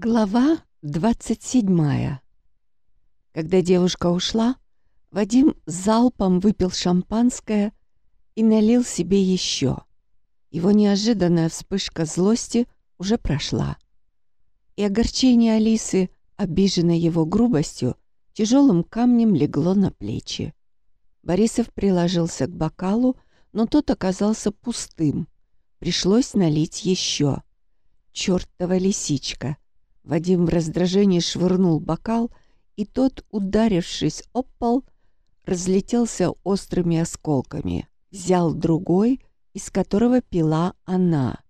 Глава 27. Когда девушка ушла, Вадим залпом выпил шампанское и налил себе еще. Его неожиданная вспышка злости уже прошла. И огорчение Алисы, обиженной его грубостью, тяжелым камнем легло на плечи. Борисов приложился к бокалу, но тот оказался пустым. Пришлось налить еще. Чертова лисичка! Вадим в раздражении швырнул бокал, и тот, ударившись об пол, разлетелся острыми осколками. Взял другой, из которого пила она.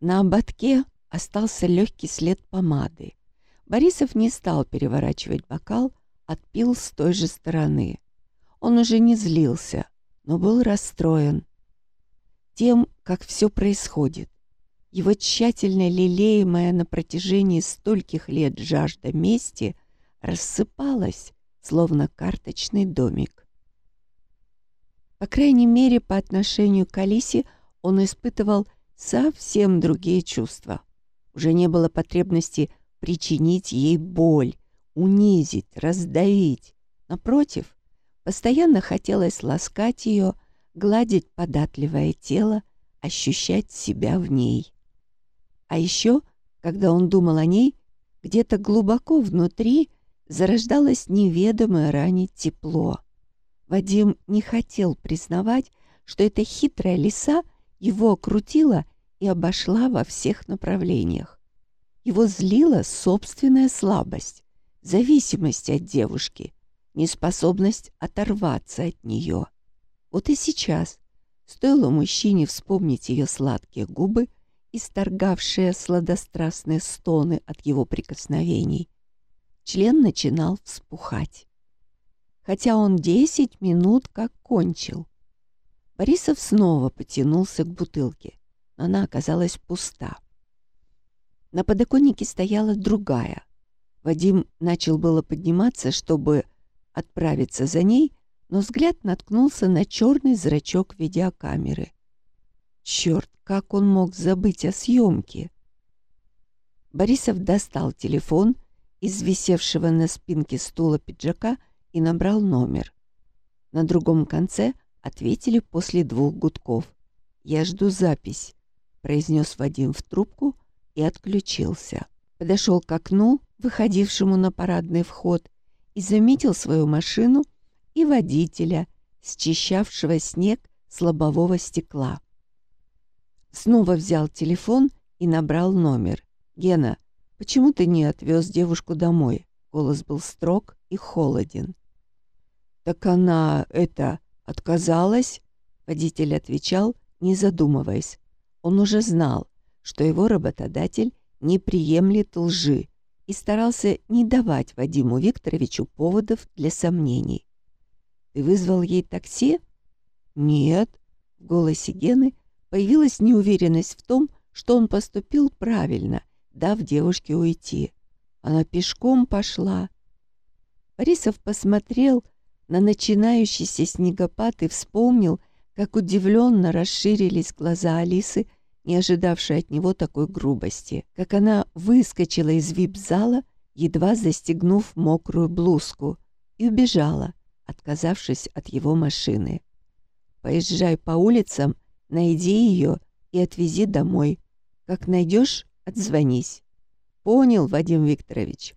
На ободке остался легкий след помады. Борисов не стал переворачивать бокал, отпил с той же стороны. Он уже не злился, но был расстроен тем, как все происходит. Его тщательно лелеемая на протяжении стольких лет жажда мести рассыпалась, словно карточный домик. По крайней мере, по отношению к Алисе он испытывал совсем другие чувства. Уже не было потребности причинить ей боль, унизить, раздавить. Напротив, постоянно хотелось ласкать ее, гладить податливое тело, ощущать себя в ней. А еще, когда он думал о ней, где-то глубоко внутри зарождалось неведомое ранее тепло. Вадим не хотел признавать, что эта хитрая лиса его окрутила и обошла во всех направлениях. Его злила собственная слабость, зависимость от девушки, неспособность оторваться от нее. Вот и сейчас, стоило мужчине вспомнить ее сладкие губы, исторгавшие сладострастные стоны от его прикосновений, член начинал вспухать. Хотя он десять минут как кончил. Борисов снова потянулся к бутылке, но она оказалась пуста. На подоконнике стояла другая. Вадим начал было подниматься, чтобы отправиться за ней, но взгляд наткнулся на черный зрачок видеокамеры. Черт, как он мог забыть о съемке? Борисов достал телефон из висевшего на спинке стула пиджака и набрал номер. На другом конце ответили после двух гудков. «Я жду запись», — произнес Вадим в трубку и отключился. Подошел к окну, выходившему на парадный вход, и заметил свою машину и водителя, счищавшего снег с лобового стекла. Снова взял телефон и набрал номер. «Гена, почему ты не отвез девушку домой?» Голос был строг и холоден. «Так она, это, отказалась?» Водитель отвечал, не задумываясь. Он уже знал, что его работодатель не приемлет лжи и старался не давать Вадиму Викторовичу поводов для сомнений. «Ты вызвал ей такси?» «Нет». В голосе Гены Появилась неуверенность в том, что он поступил правильно, дав девушке уйти. Она пешком пошла. Борисов посмотрел на начинающийся снегопад и вспомнил, как удивленно расширились глаза Алисы, не ожидавшей от него такой грубости, как она выскочила из вип-зала, едва застегнув мокрую блузку, и убежала, отказавшись от его машины. Поезжай по улицам Найди ее и отвези домой. Как найдешь, отзвонись. Понял, Вадим Викторович.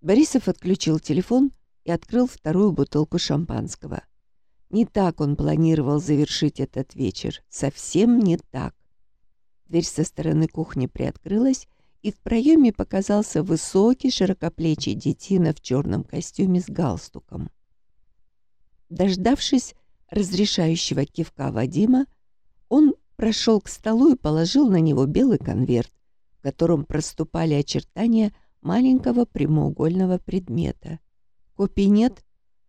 Борисов отключил телефон и открыл вторую бутылку шампанского. Не так он планировал завершить этот вечер. Совсем не так. Дверь со стороны кухни приоткрылась, и в проеме показался высокий широкоплечий детина в черном костюме с галстуком. Дождавшись разрешающего кивка Вадима, он прошел к столу и положил на него белый конверт, в котором проступали очертания маленького прямоугольного предмета. Копий нет?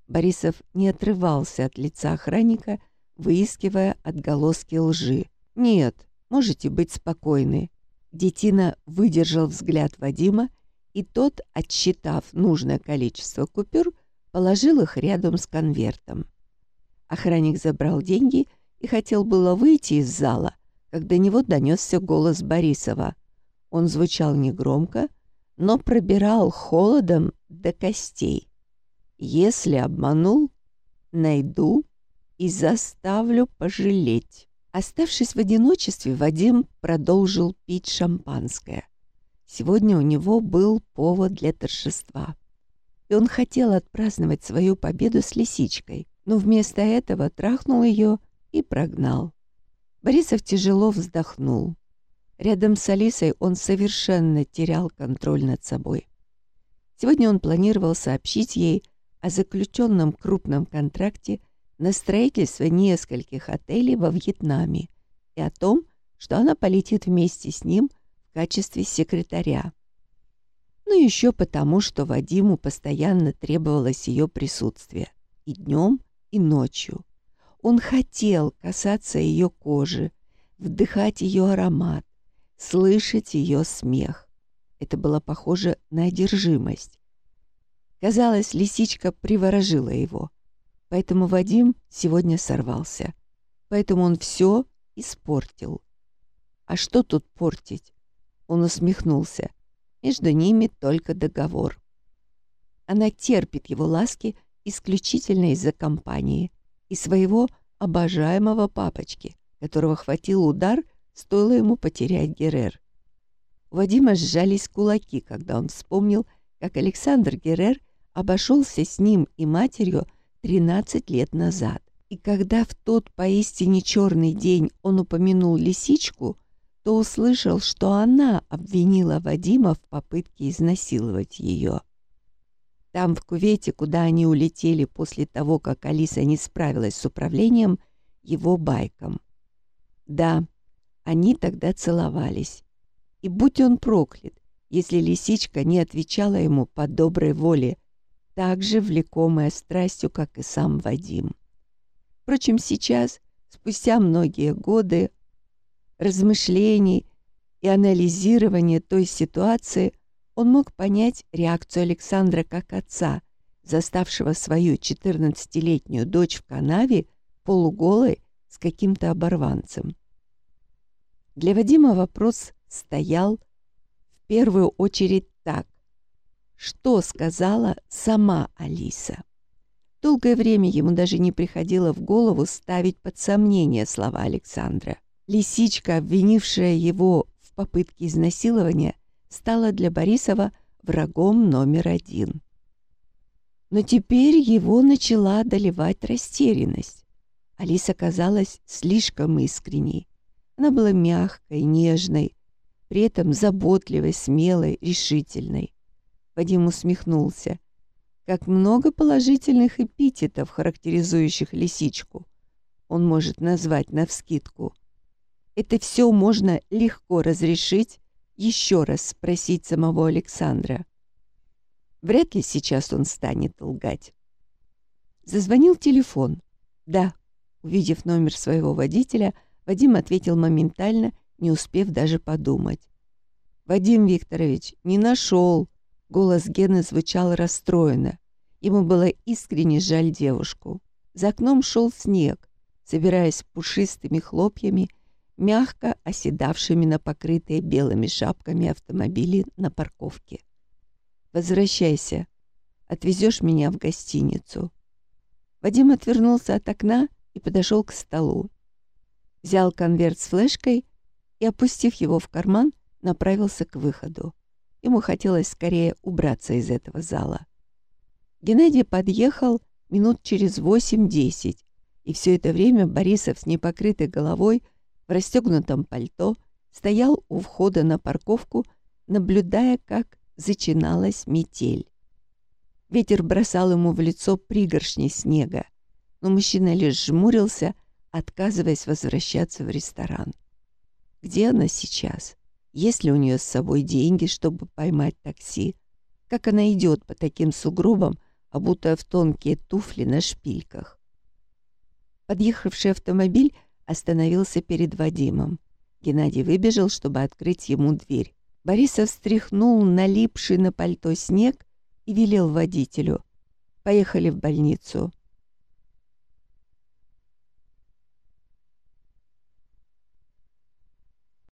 Борисов не отрывался от лица охранника, выискивая отголоски лжи. «Нет, можете быть спокойны». Детина выдержал взгляд Вадима, и тот, отсчитав нужное количество купюр, положил их рядом с конвертом. Охранник забрал деньги и хотел было выйти из зала, когда до него донесся голос Борисова. Он звучал негромко, но пробирал холодом до костей. Если обманул, найду и заставлю пожалеть. Оставшись в одиночестве, Вадим продолжил пить шампанское. Сегодня у него был повод для торжества. И он хотел отпраздновать свою победу с лисичкой, но вместо этого трахнул ее и прогнал. Борисов тяжело вздохнул. Рядом с Алисой он совершенно терял контроль над собой. Сегодня он планировал сообщить ей о заключенном крупном контракте на строительство нескольких отелей во Вьетнаме и о том, что она полетит вместе с ним в качестве секретаря. Ну еще потому, что Вадиму постоянно требовалось ее присутствие и днем, и ночью. Он хотел касаться ее кожи, вдыхать ее аромат, слышать ее смех. Это было похоже на одержимость. Казалось, лисичка приворожила его. Поэтому Вадим сегодня сорвался. Поэтому он все испортил. А что тут портить? Он усмехнулся. Между ними только договор. Она терпит его ласки исключительно из-за компании и своего обожаемого папочки, которого хватил удар, стоило ему потерять Герер. У Вадима сжались кулаки, когда он вспомнил, как Александр Герер обошелся с ним и матерью 13 лет назад. И когда в тот поистине черный день он упомянул лисичку, то услышал, что она обвинила Вадима в попытке изнасиловать ее. Там, в кувете, куда они улетели после того, как Алиса не справилась с управлением его байком. Да, они тогда целовались. И будь он проклят, если лисичка не отвечала ему по доброй воле, так же влекомая страстью, как и сам Вадим. Впрочем, сейчас, спустя многие годы размышлений и анализирования той ситуации, он мог понять реакцию Александра как отца, заставшего свою 14-летнюю дочь в канаве полуголой с каким-то оборванцем. Для Вадима вопрос стоял в первую очередь так что сказала сама Алиса. Долгое время ему даже не приходило в голову ставить под сомнение слова Александра. Лисичка, обвинившая его в попытке изнасилования, стала для Борисова врагом номер один. Но теперь его начала одолевать растерянность. Алиса казалась слишком искренней. Она была мягкой, нежной, при этом заботливой, смелой, решительной. Вадим усмехнулся. Как много положительных эпитетов, характеризующих лисичку, он может назвать навскидку. Это все можно легко разрешить, еще раз спросить самого Александра. Вряд ли сейчас он станет лгать. Зазвонил телефон. «Да». Увидев номер своего водителя, Вадим ответил моментально, не успев даже подумать. «Вадим Викторович, не нашел. Голос Гены звучал расстроенно. Ему было искренне жаль девушку. За окном шел снег, собираясь пушистыми хлопьями, мягко оседавшими на покрытые белыми шапками автомобили на парковке. «Возвращайся. Отвезешь меня в гостиницу». Вадим отвернулся от окна и подошел к столу. Взял конверт с флешкой и, опустив его в карман, направился к выходу. Ему хотелось скорее убраться из этого зала. Геннадий подъехал минут через восемь-десять, и все это время Борисов с непокрытой головой в расстегнутом пальто стоял у входа на парковку, наблюдая, как зачиналась метель. Ветер бросал ему в лицо пригоршни снега, но мужчина лишь жмурился, отказываясь возвращаться в ресторан. Где она сейчас? Есть ли у нее с собой деньги, чтобы поймать такси? Как она идет по таким сугробам, обутая в тонкие туфли на шпильках? Подъехавший автомобиль остановился перед Вадимом. Геннадий выбежал, чтобы открыть ему дверь. Борисов встряхнул налипший на пальто снег и велел водителю. «Поехали в больницу».